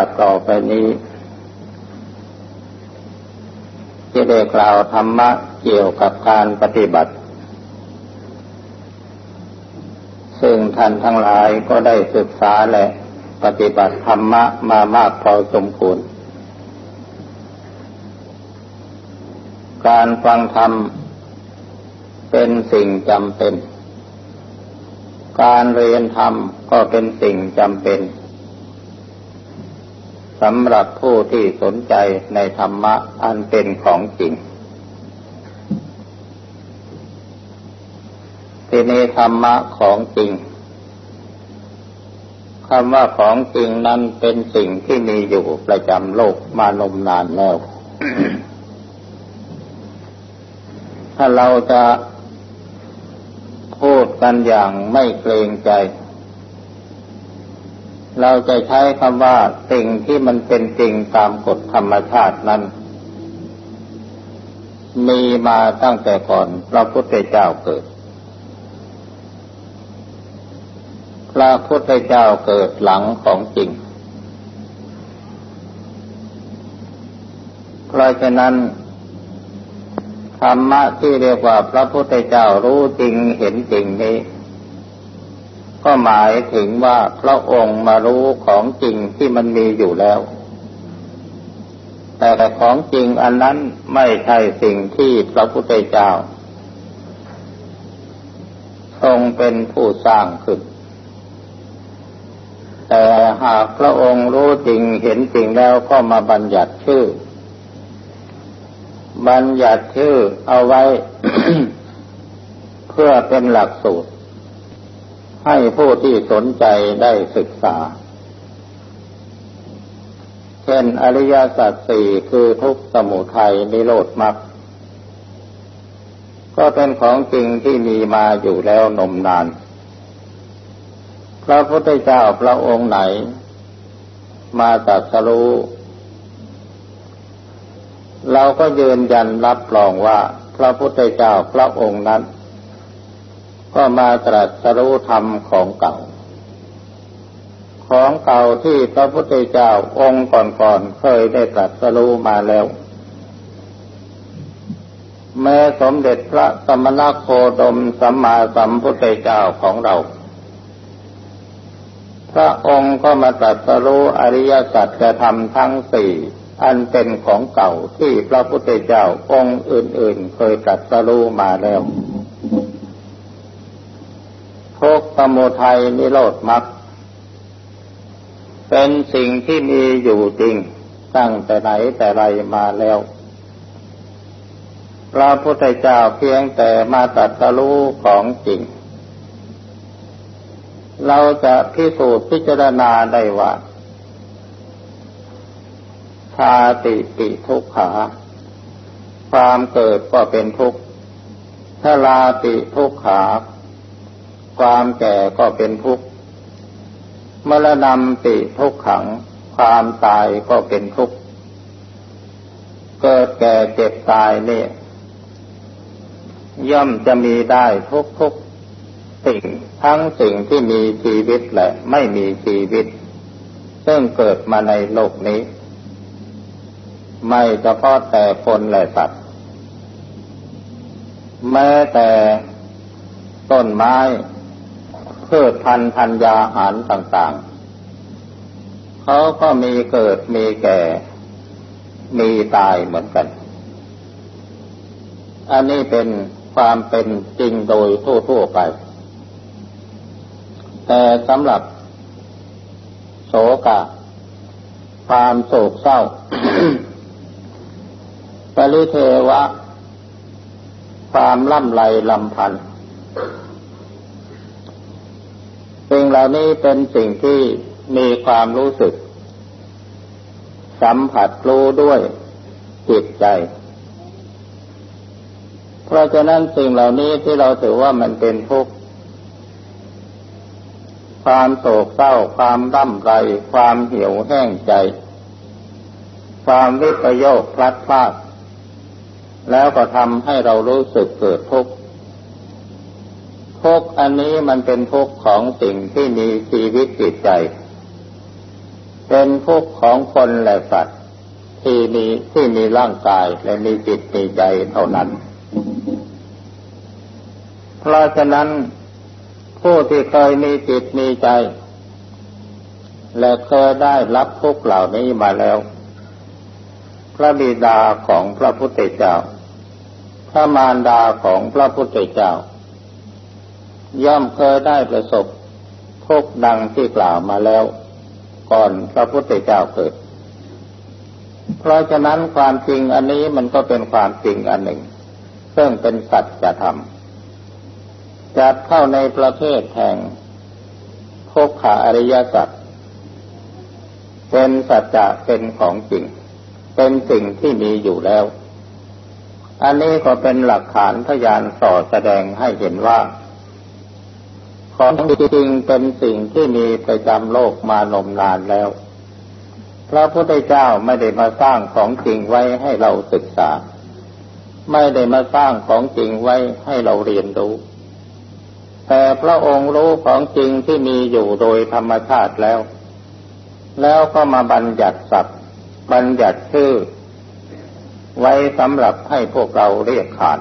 อกต่อไปนี้จะได้กล่าวธรรมะเกี่ยวกับการปฏิบัติ ซึ่งท่านทั้งหลายก็ได้ศึกษาและปฏิบัติธรรมะมามากพอสมควร การฟังธรรมเป็นสิ่งจำเป็น การเรียนธรรมก็เป็นสิ่งจำเป็น สำหรับผู้ที่สนใจในธรรมะอันเป็นของจริง ทีนี้ธรรมะของจริงคำว่าของจริงนั้นเป็นสิ่งที่มีอยู่ประจำโลกมานมนานแล้ว ถ้าเราจะพูดกันอย่างไม่เกรงใจ เราจะใช้คำว่าสิ่งที่มันเป็นจริงตามกฎธรรมชาตินั้น มีมาตั้งแต่ก่อนพระพุทธเจ้าเกิด พระพุทธเจ้าเกิดหลังของจริง เพราะฉะนั้นธรรมะที่เรียกว่าพระพุทธเจ้ารู้จริงเห็นจริงนี้ ก็หมายถึงว่าพระองค์มารู้ของจริงที่มันมีอยู่แล้ว แต่ของจริงอันนั้นไม่ใช่สิ่งที่พระพุทธเจ้า ทรงเป็นผู้สร้างขึ้น แต่หากพระองค์รู้จริงเห็นจริงแล้วก็มาบัญญัติชื่อ บัญญัติชื่อเอาไว้ เพื่อเป็นหลักสูตร ให้ผู้ที่สนใจได้ศึกษา เช่นอริยสัจสี่คือทุกสมุทัยนิโรธมรรคก็เป็นของจริงที่มีมาอยู่แล้วนมนาน พระพุทธเจ้าพระองค์ไหน มาตรัสรู้เราก็ยืนยันรับรองว่าพระพุทธเจ้าพระองค์นั้น ก็มาตรัสรู้ธรรมของเก่า ของเก่าที่พระพุทธเจ้าองค์ก่อนๆเคยได้ตรัสรู้มาแล้ว แม้สมเด็จพระสมณโคดมสัมมาสัมพุทธเจ้าของเรา พระองค์ก็มาตรัสรู้อริยสัจธรรมทั้งสี่อันเป็นของเก่าที่พระพุทธเจ้าองค์อื่นๆ เคยตรัสรู้มาแล้วทุกส มุทัยนิโรธมรรคเป็นสิ่งที่มีอยู่จริงตั้งแต่ไหนแต่ไรมาแล้ว พระพุทธเจ้าเพียงแต่มาตัดสรู้ของจริง เราจะพิสูจน์พิจารณาได้ว่าชาติปิทุกขา ความเกิดก็เป็นทุกข์ชราติทุกขา ความแก่ก็เป็นทุกข์มรณะติทุกขัง ความตายก็เป็นทุกข์เกิดแก่เจ็บตายเนี่ยย่อมจะมีได้ทุกทุกสิ่งทั้งสิ่งที่มีชีวิตและไม่มีชีวิต ซึ่งเกิดมาในโลกนี้ ไม่เฉพาะแต่คนและสัตว์ แม้แต่ต้นไม้ พืชพันธุ์ธัญญาหารต่างๆ เขาก็มีเกิดมีแก่ มีตายเหมือนกัน อันนี้เป็นความเป็นจริงโดยทั่วๆไป แต่สำหรับโศกะ ความโศกเศร้า ปริเทวะ ความล่ำไรลำพันธ์ สิ่งเหล่านี้เป็นสิ่งที่มีความรู้สึก สัมผัสรู้ด้วยจิตใจ เพราะฉะนั้นสิ่งเหล่านี้ที่เราถือว่ามันเป็นทุกข์ความโศกเศร้าความร่ำไรความเหี่ยวแห้งใจ ความวิปโยคพลัดพรากแล้วก็ทำให้เรารู้สึกเกิดทุกข์ ทุกอันนี้มันเป็นทุกของสิ่งที่มีชีวิตจิตใจ เป็นทุกของคนและสัตว์ที่มีที่มีร่างกายและมีจิตมีใจเท่านั้น เพราะฉะนั้นผู้ที่เคยมีจิตมีใจ และเคยได้รับทุกเหล่านี้มาแล้ว พระบิดาของพระพุทธเจ้า พระมารดาของพระพุทธเจ้า ย่อมเคยได้ประสบทุกดังที่กล่าวมาแล้ว ก่อนพระพุทธเจ้าเกิด เพราะฉะนั้นความจริงอันนี้มันก็เป็นความจริงอันหนึ่ง ซึ่งเป็นสัจธรรมจัดเข้าในประเภทแห่งทุกขาอริยสัจเป็นสัจจะเป็นของจริง เป็นสิ่งที่มีอยู่แล้ว อันนี้ก็เป็นหลักฐานพยานสอแสดงให้เห็นว่า ของจริงเป็นสิ่งที่มีประจำโลกมานมนานแล้ว พระพุทธเจ้าไม่ได้มาสร้างของจริงไว้ให้เราศึกษา ไม่ได้มาสร้างของจริงไว้ให้เราเรียนรู้ แต่พระองค์รู้ของจริงที่มีอยู่โดยธรรมชาติแล้ว แล้วก็มาบัญญัติศัพท์บัญญัติชื่อ ไว้สำหรับให้พวกเราเรียกขาน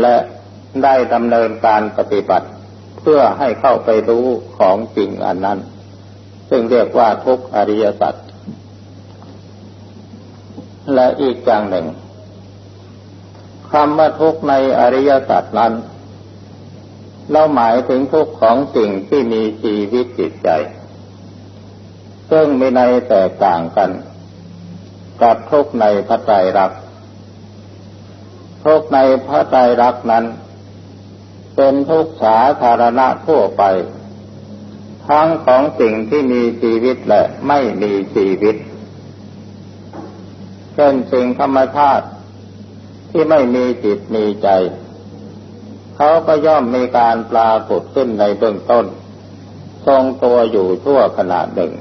และได้ดำเนินการปฏิบัติ พื่อให้เข้าไปรู้ของจริงอันนั้น ซึ่งเรียกว่าทุกอริยสัจและอีกอย่างหนึ่งคำว่าทุกในอริยสัจนั้น เราหมายถึงทุกของสิ่งที่มีชีวิตจิตใจ ซึ่งมีในแตกต่างกัน กับทุกในพระไตรลักษณ์ทุกในพระไตรลักษณ์นั้น เป็นทุกสาธารณะทั่วไป ทั้งของสิ่งที่มีชีวิตและไม่มีชีวิต เช่นสิ่งธรรมชาติที่ไม่มีจิตมีใจ เขาก็ย่อมมีการปรากฏขึ้นในเบื้องต้น ทรงตัวอยู่ชั่วขณะหนึ่ง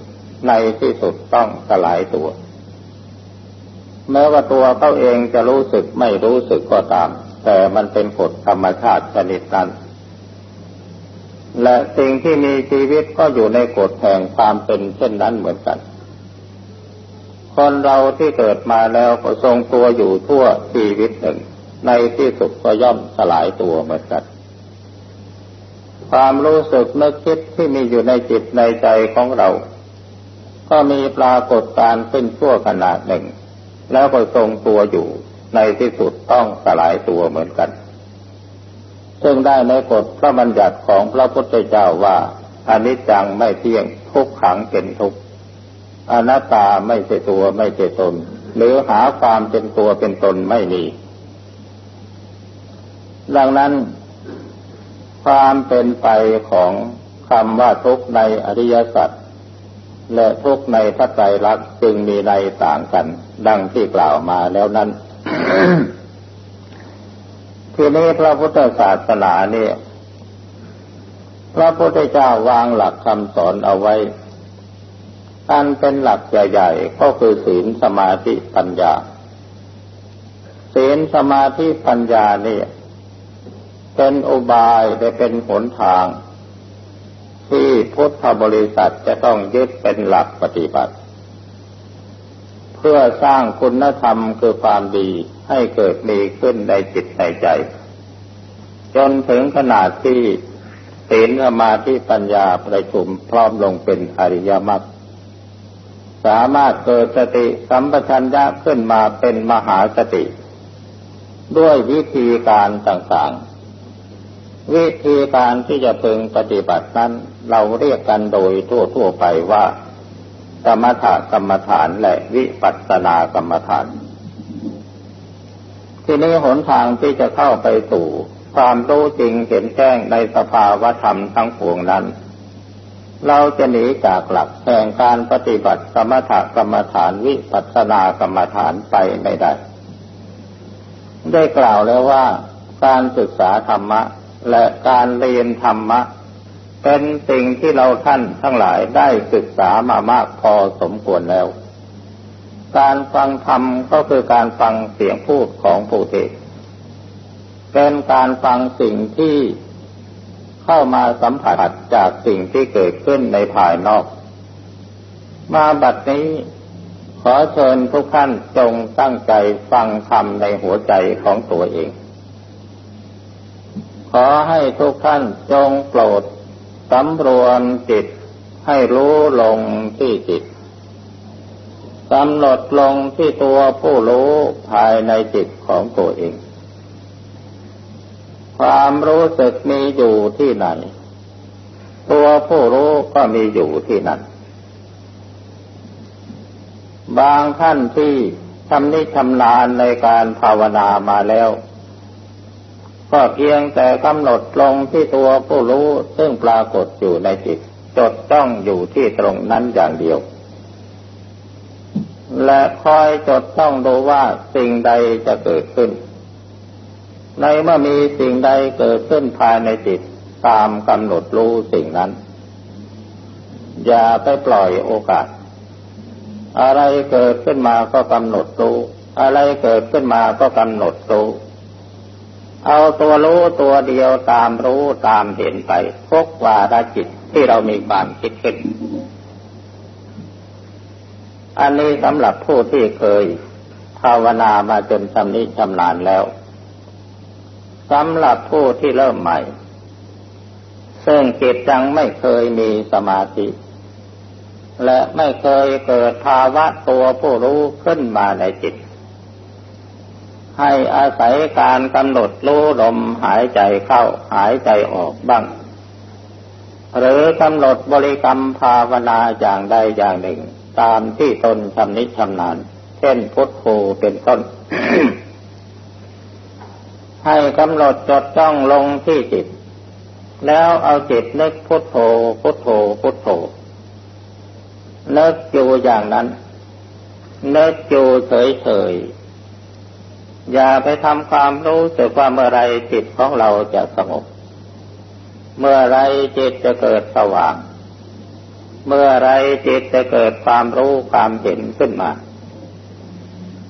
ในที่สุดต้องสลายตัว แม้ว่าตัวเขาเองจะรู้สึกไม่รู้สึกก็ตาม แต่มันเป็นกฎธรรมชาติชนิดนั้น และสิ่งที่มีชีวิตก็อยู่ในกฎแห่งความเป็นเช่นนั้นเหมือนกัน คนเราที่เกิดมาแล้วก็ทรงตัวอยู่ทั่วชีวิตหนึ่ง ในที่สุดก็ย่อมสลายตัวเหมือนกัน ความรู้สึกนึกคิดที่มีอยู่ในจิตในใจของเรา ก็มีปรากฏการขึ้นชั่วขนาดหนึ่ง แล้วก็ทรงตัวอยู่ ในที่สุดต้องสลายตัวเหมือนกัน ซึ่งได้ในกฎพระบัญญัติของพระพุทธเจ้าว่าอนิจจังไม่เที่ยงทุกขังเป็นทุกอนัตตาไม่ใช่ตัวไม่ใช่ตน หรือหาความเป็นตัวเป็นตนไม่มี ดังนั้น ความเป็นไปของคำว่าทุกในอริยสัจและทุกในพระไตรลักษณ์จึงมีในต่างกัน ดังที่กล่าวมาแล้วนั้น ทีนี้พระพุทธศาสนาเนี่ย พระพุทธเจ้าวางหลักคำสอนเอาไว้อันเป็นหลักใหญ่ๆ ก็คือศีลสมาธิปัญญา ศีลสมาธิปัญญาเนี่ยเป็นอุบายและเป็นหนทาง ที่พุทธบริษัทจะต้องยึดเป็นหลักปฏิบัติ พื่อสร้างคุณธรรมคือความดีให้เกิดมีขึ้นในจิตในใจ จนถึงขนาดที่ศีลสมาธิปัญญาประชุมพร้อมลงเป็นอริยมรรคสามารถเกิดสติสัมปชัญญะขึ้นมาเป็นมหาสติ ด้วยวิธีการต่างๆ วิธีการที่จะพึงปฏิบัตินั้น เราเรียกกันโดยทั่วๆไปว่า สมถกรรมฐานและวิปัสสนากรรมฐาน ที่นี้หนทางที่จะเข้าไปสู่ความรู้จริงเห็นแจ้งในสภาวธรรมทั้งปวงนั้น เราจะหนีจากหลักแห่งการปฏิบัติสมถกรรมฐานวิปัสสนากรรมฐานไปไม่ได้ ได้กล่าวแล้วว่าการศึกษาธรรมะและการเรียนธรรมะ เป็นสิ่งที่เราท่านทั้งหลายได้ศึกษามามากพอสมควรแล้ว การฟังธรรมก็คือการฟังเสียงพูดของผู้เทศเป็นการฟังสิ่งที่เข้ามาสัมผัสจากสิ่งที่เกิดขึ้นในภายนอก มาบัดนี้ขอเชิญทุกท่านจงตั้งใจฟังธรรมในหัวใจของตัวเอง ขอให้ทุกท่านจงโปรด สำรวมจิตให้รู้ลงที่จิตกำหนดลงที่ตัวผู้รู้ภายในจิตของตัวเอง ความรู้สึกมีอยู่ที่ไหน ตัวผู้รู้ก็มีอยู่ที่นั่น บางท่านที่ทำนิชำนาญในการภาวนามาแล้ว ก็เพียงแต่กำหนดลงที่ตัวผู้รู้ซึ่งปรากฏอยู่ในจิต จดจ้องอยู่ที่ตรงนั้นอย่างเดียว และคอยจดต้องดูว่าสิ่งใดจะเกิดขึ้น ในเมื่อมีสิ่งใดเกิดขึ้นภายในจิต ตามกำหนดรู้สิ่งนั้น อย่าไปปล่อยโอกาส อะไรเกิดขึ้นมาก็กำหนดรู้ อะไรเกิดขึ้นมาก็กำหนดรู้ เอาตัวรู้ตัวเดียวตามรู้ตามเห็นไปพกวาระจิตที่เรามีความคิดขึ้น อันนี้สำหรับผู้ที่เคยภาวนามาจนชำนิชำนาญแล้วสำหรับผู้ที่เริ่มใหม่ ซึ่งจิตยังไม่เคยมีสมาธิ และไม่เคยเกิดภาวะตัวผู้รู้ขึ้นมาในจิต ให้อาศัยการกำหนดรู้ลมหายใจเข้าหายใจออกบ้าง หรือกำหนดบริกรรมภาวนาอย่างใดอย่างหนึ่ง ตามที่ตนชำนิชำนาญ เช่นพุทโธเป็นต้น ให้กำหนดจดจ้องลงที่จิต แล้วเอาจิตนึกพุทโธพุทโธพุทโธนึกอยู่อย่างนั้นนึกอยู่เฉย อย่าไปทำความรู้สึกว่าเมื่อไรจิตของเราจะสงบ เมื่อไรจิตจะเกิดสว่าง เมื่อไรจิตจะเกิดความรู้ความเห็นขึ้นมา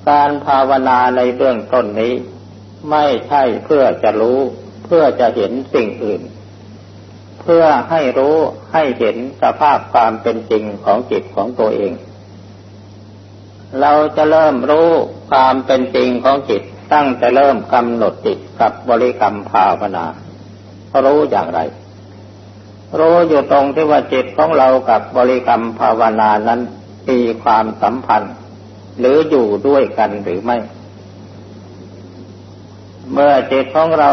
การภาวนาในเบื้องต้นนี้ ไม่ใช่เพื่อจะรู้เพื่อจะเห็นสิ่งอื่น เพื่อให้รู้ให้เห็นสภาพความเป็นจริงของจิตของตัวเอง เราจะเริ่มรู้ความเป็นจริงของจิต ตั้งแต่เริ่มกำหนดจิตกับบริกรรมภาวนา รู้อย่างไร รู้อยู่ตรงที่ว่าจิตของเรากับบริกรรมภาวนานั้นมีความสัมพันธ์ หรืออยู่ด้วยกันหรือไม่ เมื่อจิตของเรา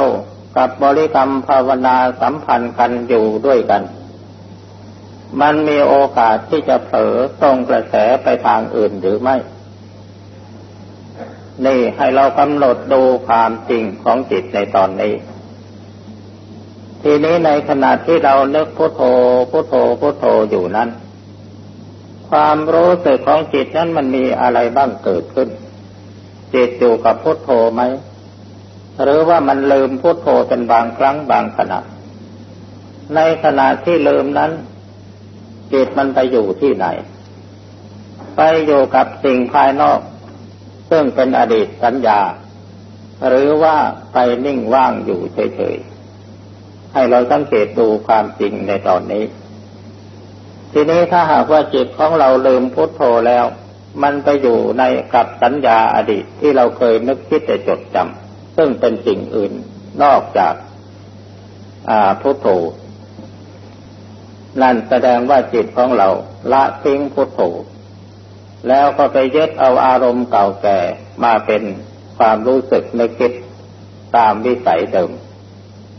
กับบริกรรมภาวนาสัมพันธ์กันอยู่ด้วยกัน มันมีโอกาสที่จะเผลอตรงกระแสไปทางอื่นหรือไม่ นี่ให้เรากำหนดดูความจริงของจิตในตอนนี้ ทีนี้ในขณะที่เราเลิกพุโทโธพุโทโธพุโทโธอยู่นั้น ความรู้สึกของจิตนั้นมันมีอะไรบ้างเกิดขึ้น จิตอยู่กับพุโทโธไหม หรือว่ามันลืมพุโทโธเป็นบางครั้งบางขณะ ในขณะที่ลืมนั้น จิตมันไปอยู่ที่ไหน ไปอยู่กับสิ่งภายนอก ซึ่งเป็นอดีตสัญญา หรือว่าไปนิ่งว่างอยู่เฉยๆ ให้เราสังเกตดูความจริงในตอนนี้ ทีนี้ถ้าหากว่าจิตของเราลืมพุทโธแล้ว มันไปอยู่ในกับสัญญาอดีตที่เราเคยนึกคิดแต่จดจำซึ่งเป็นสิ่งอื่นนอกจากพุทโธ นั่นแสดงว่าจิตของเราละทิ้งพุทโธแล้วก็ไปยึดเอาอารมณ์เก่าแก่มาเป็นความรู้สึกนึกคิดตามวิสัยเดิม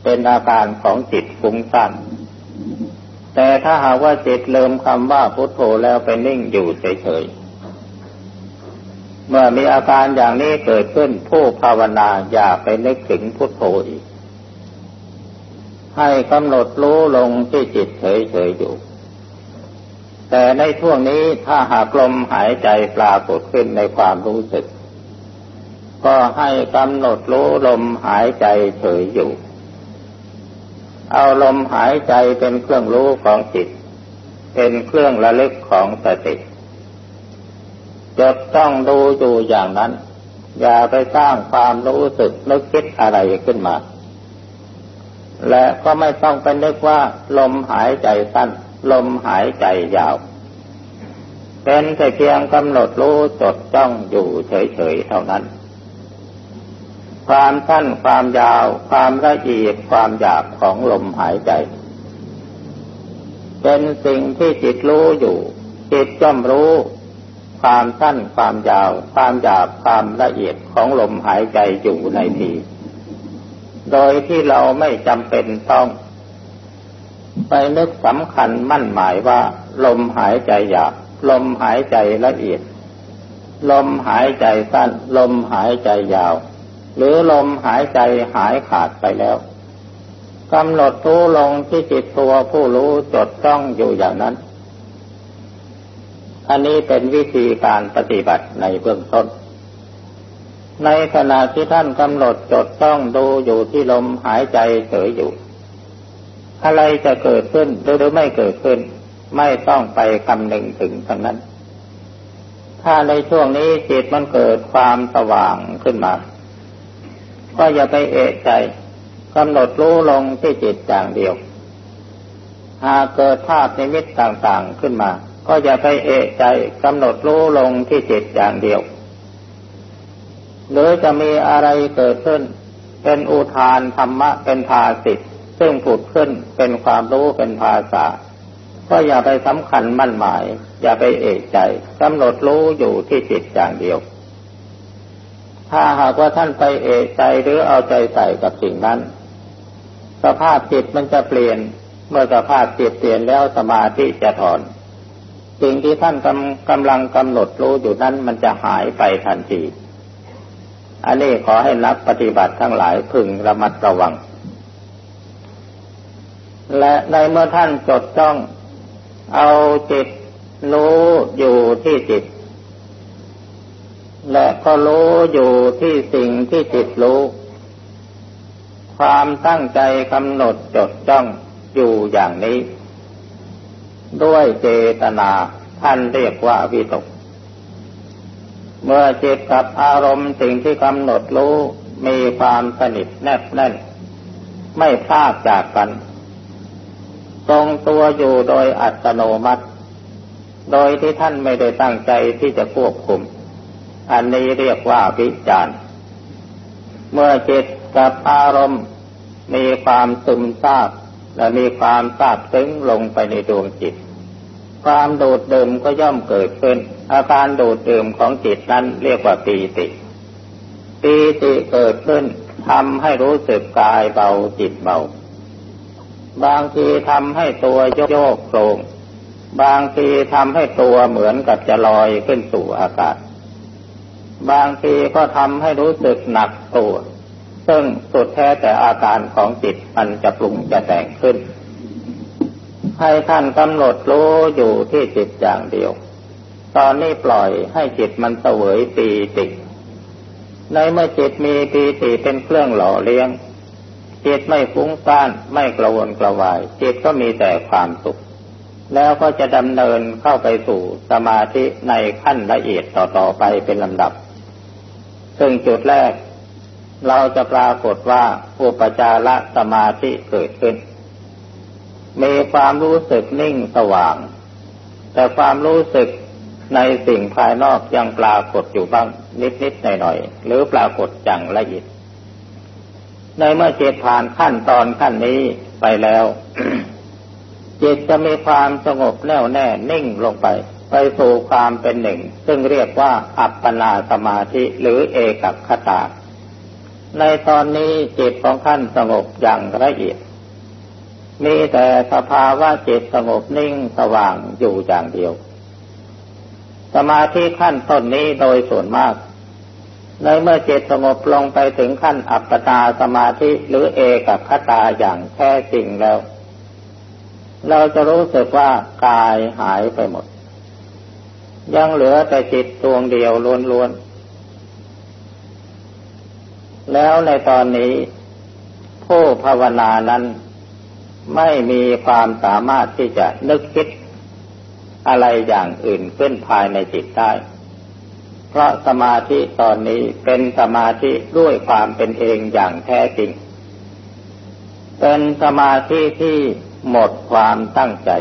เป็นอาการของจิตฟุ้งซ่านแต่ถ้าหากว่าจิตเลิมคำว่าพุทโธแล้วไปนิ่งอยู่เฉยๆ เมื่อมีอาการอย่างนี้เกิดขึ้นผู้ภาวนาอย่าไปนึกถึงพุทโธอีก ให้กำหนดรู้ลงที่จิตเฉยๆอยู่ แต่ในช่วงนี้ถ้าหากลมหายใจปรากฏขึ้นในความรู้สึก ก็ให้กำหนดรู้ลมหายใจเฉยอยู่ เอาลมหายใจเป็นเครื่องรู้ของจิต เป็นเครื่องระลึกของสติจดต้องดูอยู่อย่างนั้น อย่าไปสร้างความรู้สึกนึกคิดอะไรขึ้นมา และก็ไม่ต้องไปนึกว่า ลมหายใจสั้น ลมหายใจยาว เป็นแต่เพียงกำหนดรู้จดจ้องอยู่เฉยๆเท่านั้น ความสั้นความยาว ความละเอียดความหยาบของลมหายใจ เป็นสิ่งที่จิตรู้อยู่ จิตย่อมรู้ ความสั้นความยาว ความหยาบความละเอียดของลมหายใจอยู่ในที โดยที่เราไม่จำเป็นต้อง ไปนึกสำคัญมั่นหมายว่า ลมหายใจหยาบลมหายใจละเอียด ลมหายใจสั้น ลมหายใจยาว หรือลมหายใจหายขาดไปแล้วกำหนดรู้ลงที่จิตตัวผู้รู้จดจ้องอยู่อย่างนั้น อันนี้เป็นวิธีการปฏิบัติในเบื้องต้น ในขณะที่ท่านกำหนดจดจ้องดูอยู่ที่ลมหายใจเฉยอยู่ อะไรจะเกิดขึ้นหรือไม่เกิดขึ้น ไม่ต้องไปคำนึงถึงทั้งนั้น ถ้าในช่วงนี้จิตมันเกิดความสว่างขึ้นมา ก็อย่าไปเอะใจกำหนดรู้ลงที่จิตอย่างเดียว หากเกิดภาพในมิตต่างๆขึ้นมา ก็อย่าไปเอะใจกำหนดรู้ลงที่จิตอย่างเดียว หรือจะมีอะไรเกิดขึ้น เป็นอุทานธรรมะเป็นภาสิทธ์ซึ่งผุดขึ้นเป็นความรู้เป็นภาษา ก็อย่าไปสำคัญมั่นหมาย อย่าไปเอกใจกำหนดรู้อยู่ที่จิตอย่างเดียว ถ้าหากว่าท่านไปเอกใจหรือเอาใจใส่กับสิ่งนั้น สภาพจิตมันจะเปลี่ยนเมื่อสภาพจิตเปลี่ยนแล้วสมาธิจะถอนสิ่งที่ท่านกำกำลังกำหนดรู้อยู่นั้นมันจะหายไปทันที อันนี้ขอให้นักปฏิบัติทั้งหลายพึงระมัดระวัง และในเมื่อท่านจดจ้องเอาจิตรู้อยู่ที่จิต และก็รู้อยู่ที่สิ่งที่จิตรู้ ความตั้งใจกำหนดจดจ้องอยู่อย่างนี้ ด้วยเจตนาท่านเรียกว่าวิตก เมื่อจิตกับอารมณ์สิ่งที่กำหนดรู้มีความสนิทแนบแน่น ไม่พลาดจากกัน ทรงตัวอยู่โดยอัตโนมัติ โดยที่ท่านไม่ได้ตั้งใจที่จะควบคุม อันนี้เรียกว่าวิจารณ์เมื่อจิตกับอารมณ์มีความซึมซาบและมีความซาบซึ้งลงไปในดวงจิต ความโดดเดิมก็ย่อมเกิดขึ้น อาการโดดเดิมของจิตนั้นเรียกว่าปีติ ปีติเกิดขึ้นทำให้รู้สึกกายเบาจิตเบา บางทีทำให้ตัวโยกโครง บางทีทำให้ตัวเหมือนกับจะลอยขึ้นสู่อากาศ บางทีก็ทำให้รู้สึกหนักตัว ซึ่งสุดแท้แต่อาการของจิตมันจะปรุงจะแต่งขึ้น ให้ท่านกำหนดรู้อยู่ที่จิตอย่างเดียว ตอนนี้ปล่อยให้จิตมันเสวยปีติ ในเมื่อจิตมีปีติเป็นเครื่องหล่อเลี้ยง จิตไม่ฟุ้งซ่านไม่กระวนกระวาย จิตก็มีแต่ความสุข แล้วก็จะดำเนินเข้าไปสู่สมาธิในขั้นละเอียดต่อๆไปเป็นลำดับ ซึ่งจุดแรก เราจะปรากฏว่าอุปจารสมาธิเกิดขึ้น มีความรู้สึกนิ่งสว่าง แต่ความรู้สึก ในสิ่งภายนอกยังปรากฏอยู่บ้างนิดๆหน่อยๆหรือปรากฏอย่างละเอียดในเมื่อจิตผ่านขั้นตอนขั้นนี้ไปแล้วจิตจะมีความสงบแน่วแน่นิ่งลงไป ไปสู่ความเป็นหนึ่ง ซึ่งเรียกว่าอัปปนาสมาธิหรือเอกัคตาในตอนนี้จิตของท่านสงบอย่างละเอียด มีแต่สภาวะจิตสงบนิ่งสว่างอยู่อย่างเดียว สมาธิขั้นต้นนี้โดยส่วนมาก ในเมื่อจิตสงบลงไปถึงขั้นอัปปตาสมาธิหรือเอกับคตาอย่างแท้จริงแล้ว เราจะรู้สึกว่ากายหายไปหมด ยังเหลือแต่จิตดวงเดียวล้วนๆ แล้วในตอนนี้ ผู้ภาวนานั้นไม่มีความสามารถที่จะนึกคิด อะไรอย่างอื่นขึ้นภายในจิตได้ เพราะสมาธิตอนนี้เป็นสมาธิด้วยความเป็นเองอย่างแท้จริง เป็นสมาธิที่หมดความตั้งใจ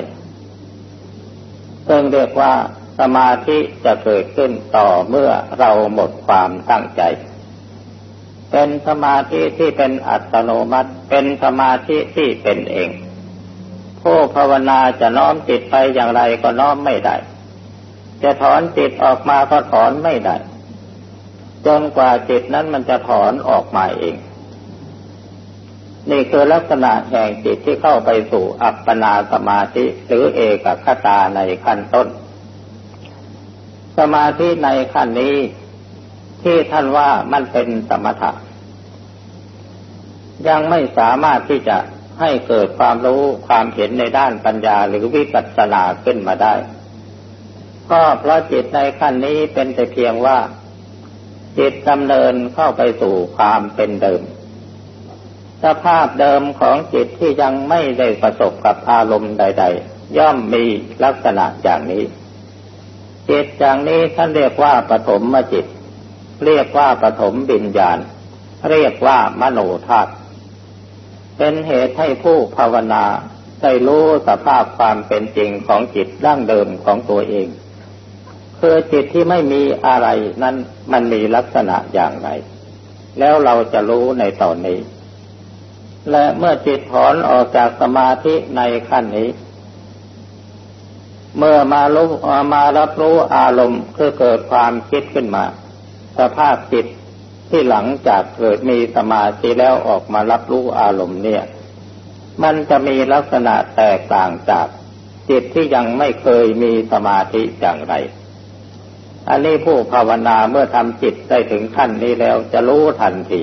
ซึ่งเรียกว่าสสมาธิจะเกิดขึ้นต่อเมื่อเราหมดความตั้งใจ เป็นสมาธิที่เป็นอัตโนมัติ เป็นสมาธิที่เป็นเอง ผู้ภาวนาจะน้อมจิตไปอย่างไรก็น้อมไม่ได้ จะถอนจิตออกมาก็ถอนไม่ได้ จนกว่าจิตนั้นมันจะถอนออกมาเอง นี่คือลักษณะแห่งจิตที่เข้าไปสู่อัปปนาสมาธิหรือเอกคตาในขั้นต้น สมาธิในขั้นนี้ที่ท่านว่ามันเป็นสมถะยังไม่สามารถที่จะ ให้เกิดความรู้ความเห็นในด้านปัญญาหรือวิปัสสนาขึ้นมาได้ก็เพราะจิตในขั้นนี้เป็นแต่เพียงว่า จิตดำเนินเข้าไปสู่ความเป็นเดิม สภาพเดิมของจิตที่ยังไม่ได้ประสบกับอารมณ์ใด ๆ ย่อมมีลักษณะอย่างนี้ จิตอย่างนี้ท่านเรียกว่าปฐมมจิต เรียกว่าปฐมบิญญาณ เรียกว่ามโนธาตุ เป็นเหตุให้ผู้ภาวนาได้รู้สภาพความเป็นจริงของจิตดั้งเดิมของตัวเอง คือจิตที่ไม่มีอะไรนั้นมันมีลักษณะอย่างไร แล้วเราจะรู้ในตอนนี้ และเมื่อจิตถอนออกจากสมาธิในขั้นนี้ เมื่อมารู้มารับรู้อารมณ์คือเกิดความคิดขึ้นมา สภาพจิต ที่หลังจากเกิดมีสมาธิแล้วออกมารับรู้อารมณ์เนี่ย มันจะมีลักษณะแตกต่างจากจิตที่ยังไม่เคยมีสมาธิอย่างไร อันนี้ผู้ภาวนาเมื่อทำจิตได้ถึงขั้นนี้แล้วจะรู้ทันที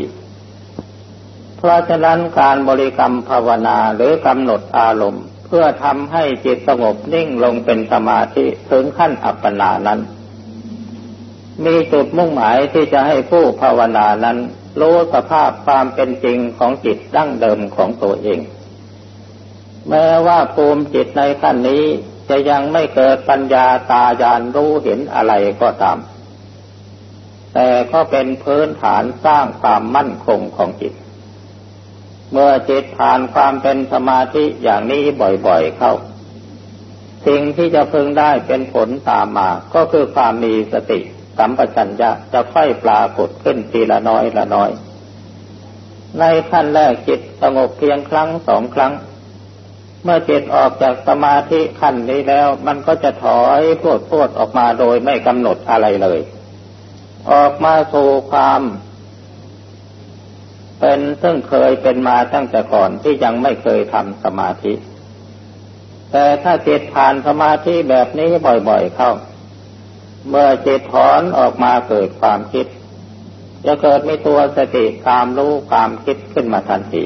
เพราะฉะนั้นการบริกรรมภาวนาหรือกำหนดอารมณ์ เพื่อทำให้จิตสงบนิ่งลงเป็นสมาธิถึงขั้นอัปปนานั้น มีจุดมุ่งหมายที่จะให้ผู้ภาวนานั้น รู้สภาพความเป็นจริงของจิตดั้งเดิมของตัวเอง แม้ว่าภูมิจิตในขั้นนี้จะยังไม่เกิดปัญญาตาญาณรู้เห็นอะไรก็ตาม แต่ก็เป็นพื้นฐานสร้างความมั่นคงของจิต เมื่อจิตผ่านความเป็นสมาธิอย่างนี้บ่อยๆเข้า สิ่งที่จะพึงได้เป็นผลตามมาก็คือความมีสติ สัมปชัญญะจะค่อยปรากฏขึ้นทีละน้อยละน้อย ในขั้นแรกจิตสงบเพียงครั้งสองครั้ง เมื่อจิตออกจากสมาธิขั้นนี้แล้ว มันก็จะถอยพวดพวดออกมาโดยไม่กำหนดอะไรเลย ออกมาสู่ความเป็นซึ่งเคยเป็นมาตั้งแต่ก่อนที่ยังไม่เคยทำสมาธิ แต่ถ้าจิตผ่านสมาธิแบบนี้บ่อยๆเข้า เมื่อจิตถอนออกมาเกิดความคิด จะเกิดมีตัวสติตามรู้ความคิดขึ้นมาทันที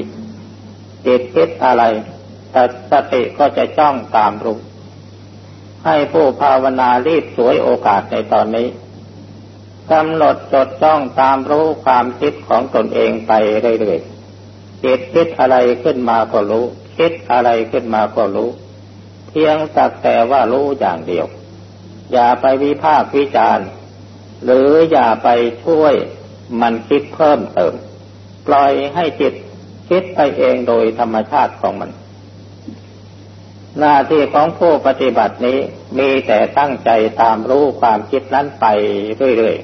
จิตคิดอะไรแต่สติก็จะจ้องตามรู้ ให้ผู้ภาวนารีบสวยโอกาสในตอนนี้กำหนดจดจ้องตามรู้ความคิดของตนเองไปเรื่อยๆจิตคิดอะไรขึ้นมาก็รู้ คิดอะไรขึ้นมาก็รู้ เพียงสักแต่ว่ารู้อย่างเดียว อย่าไปวิพากษ์วิจารณ์หรืออย่าไปช่วยมันคิดเพิ่มเติม ปล่อยให้จิตคิดไปเองโดยธรรมชาติของมัน หน้าที่ของผู้ปฏิบัตินี้มีแต่ตั้งใจตามรู้ความคิดนั้นไปเรื่อย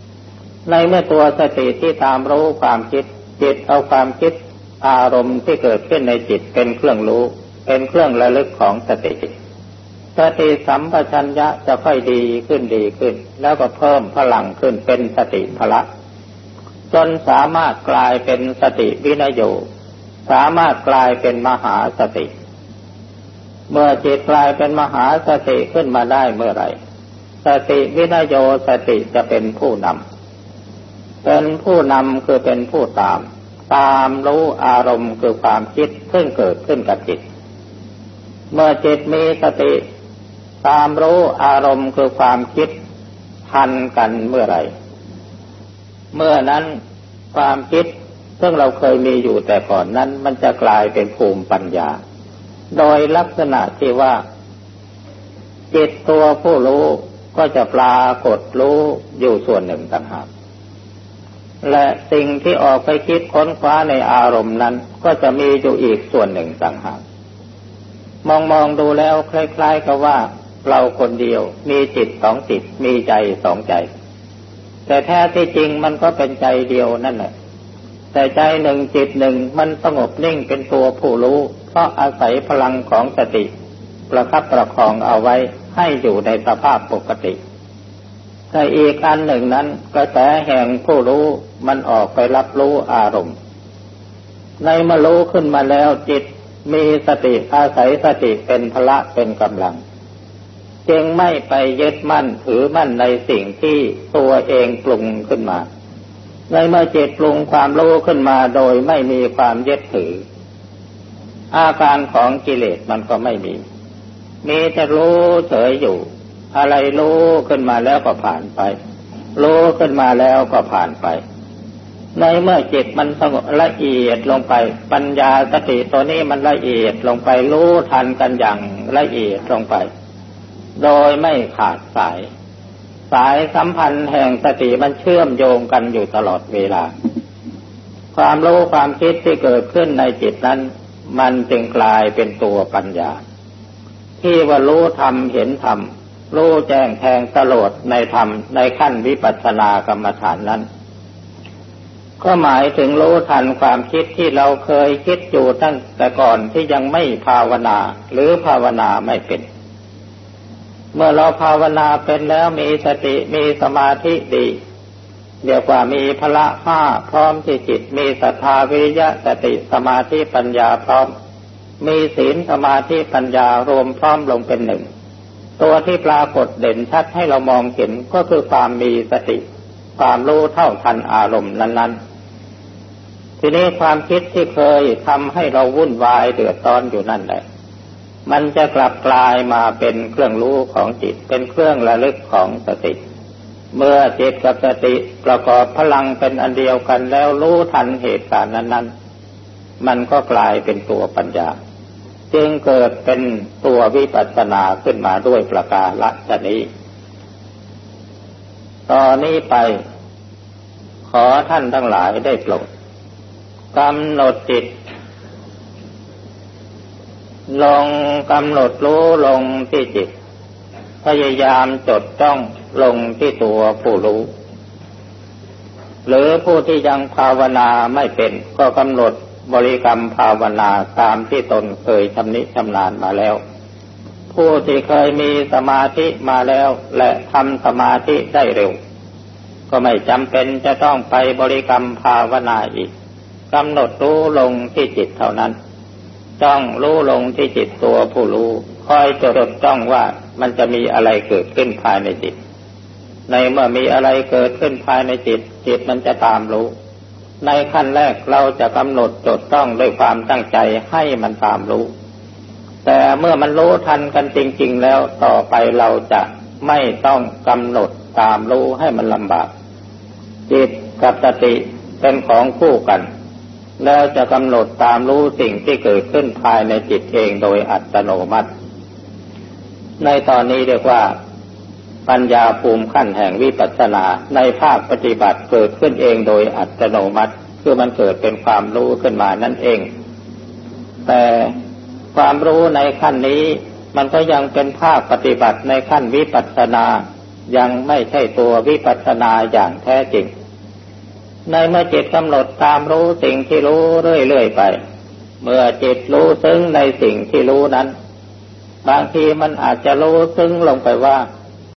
ๆ ในเมื่อตัวสติที่ตามรู้ความคิดจิตเอาความคิดอารมณ์ที่เกิดขึ้นในจิตเป็นเครื่องรู้ เป็นเครื่องระลึกของสติ สติสัมปชัญญะจะค่อยดีขึ้นดีขึ้น แล้วก็เพิ่มพลังขึ้นเป็นสติพละ จนสามารถกลายเป็นสติวินโยสามารถกลายเป็นมหาสติ เมื่อจิตกลายเป็นมหาสติขึ้นมาได้เมื่อไหร่สติวินโยสติจะเป็นผู้นำเป็นผู้นำคือเป็นผู้ตาม ตามรู้อารมณ์คือความคิดซึ่งเกิดขึ้นกับจิต เมื่อจิตมีสติ ตามรู้อารมณ์คือความคิดทันกันเมื่อไรเมื่อนั้นความคิดซึ่งเราเคยมีอยู่แต่ก่อนนั้นมันจะกลายเป็นภูมิปัญญา โดยลักษณะที่ว่า จิตตัวผู้รู้ก็จะปรากฏรู้อยู่ส่วนหนึ่งต่างหากและสิ่งที่ออกไปคิดค้นคว้าในอารมณ์นั้น ก็จะมีอยู่อีกส่วนหนึ่งต่างหากมองมองดูแล้วคล้ายๆกับว่า เราคนเดียว มีจิตสองจิต มีใจสองใจ แต่แท้ที่จริงมันก็เป็นใจเดียวนั่นแหละแต่ใจหนึ่งจิตหนึ่งมันสงบนิ่งเป็นตัวผู้รู้ เพราะอาศัยพลังของสติ ประคับประคองเอาไว้ให้อยู่ในสภาพปกติแต่อีกอันหนึ่งนั้นกระแสแห่งผู้รู้มันออกไปรับรู้อารมณ์ ในเมารู้ขึ้นมาแล้วจิตมีสติอาศัยสติเป็นพละเป็นกำลัง จึงไม่ไปยึดมั่นถือมั่นในสิ่งที่ตัวเองปรุงขึ้นมา ในเมื่อจิตปรุงความรู้ขึ้นมาโดยไม่มีความยึดถือ อาการของกิเลสมันก็ไม่มี มีแต่รู้เฉยอยู่ อะไรรู้ขึ้นมาแล้วก็ผ่านไป รู้ขึ้นมาแล้วก็ผ่านไป ในเมื่อจิตมันสงบละเอียดลงไป ปัญญาสติตัวนี้มันละเอียดลงไปรู้ทันกันอย่างละเอียดลงไป โดยไม่ขาดสาย สายสัมพันธ์แห่งสติมันเชื่อมโยงกันอยู่ตลอดเวลา ความรู้ความคิดที่เกิดขึ้นในจิตนั้น มันจึงกลายเป็นตัวปัญญา ที่ว่ารู้ธรรมเห็นธรรมรู้แจ้งแทงตลอดในธรรมในขั้นวิปัสสนากรรมฐานนั้น ก็หมายถึงรู้ทันความคิดที่เราเคยคิดอยู่ตั้งแต่ก่อนที่ยังไม่ภาวนา หรือภาวนาไม่เป็น เมื่อเราภาวนาเป็นแล้วมีสติมีสมาธิดีเรียกว่ามีพละห้าพร้อมที่จิต มีศรัทธาวิยะสติสมาธิปัญญาพร้อม มีศีลสมาธิปัญญารวมพร้อมลงเป็นหนึ่ง ตัวที่ปรากฏเด่นชัดให้เรามองเห็นก็คือความมีสติ ความรู้เท่าทันอารมณ์นั้น ๆ ทีนี้ความคิดที่เคยทำให้เราวุ่นวายเดือดร้อนอยู่นั่นแหละ มันจะกลับกลายมาเป็นเครื่องรู้ของจิต เป็นเครื่องระลึกของสติ เมื่อจิตกับสติประกอบพลังเป็นอันเดียวกันแล้วรู้ทันเหตุการณ์นั้น ๆ มันก็กลายเป็นตัวปัญญา จึงเกิดเป็นตัววิปัสสนาขึ้นมาด้วยประกาศชนี้ตอนนี้ไป ขอท่านทั้งหลายได้โปรดกำหนดจิต ลงกำหนดรู้ลงที่จิต พยายามจดจ้องลงที่ตัวผู้รู้ หรือผู้ที่ยังภาวนาไม่เป็น ก็กำหนดบริกรรมภาวนาตามที่ตนเคยชำนิชำนาญมาแล้ว ผู้ที่เคยมีสมาธิมาแล้ว และทำสมาธิได้เร็ว ก็ไม่จำเป็นจะต้องไปบริกรรมภาวนาอีกกำหนดรู้ลงที่จิตเท่านั้น จ้องรู้ลงที่จิตตัวผู้รู้คอยจดจ้องว่ามันจะมีอะไรเกิดขึ้นภายในจิต ในเมื่อมีอะไรเกิดขึ้นภายในจิต จิตมันจะตามรู้ ในขั้นแรกเราจะกำหนดจดจ้องด้วยความตั้งใจให้มันตามรู้ แต่เมื่อมันรู้ทันกันจริง ๆ แล้วต่อไปเราจะไม่ต้องกำหนดตามรู้ให้มันลำบาก จิตกับสติเป็นของคู่กัน แล้วจะกำหนดตามรู้สิ่งที่เกิดขึ้นภายในจิตเองโดยอัตโนมัติ ในตอนนี้เรียกว่า ปัญญาภูมิขั้นแห่งวิปัสสนาในภาคปฏิบัติเกิดขึ้นเองโดยอัตโนมัติ คือมันเกิดเป็นความรู้ขึ้นมานั่นเอง แต่ความรู้ในขั้นนี้มันก็ยังเป็นภาคปฏิบัติในขั้นวิปัสสนา ยังไม่ใช่ตัววิปัสสนาอย่างแท้จริง ในเมื่อจิตกำหนดตามรู้สิ่งที่รู้เรื่อยๆไป เมื่อจิตรู้ซึ้งในสิ่งที่รู้นั้น บางทีมันอาจจะรู้ซึ้งลงไปว่า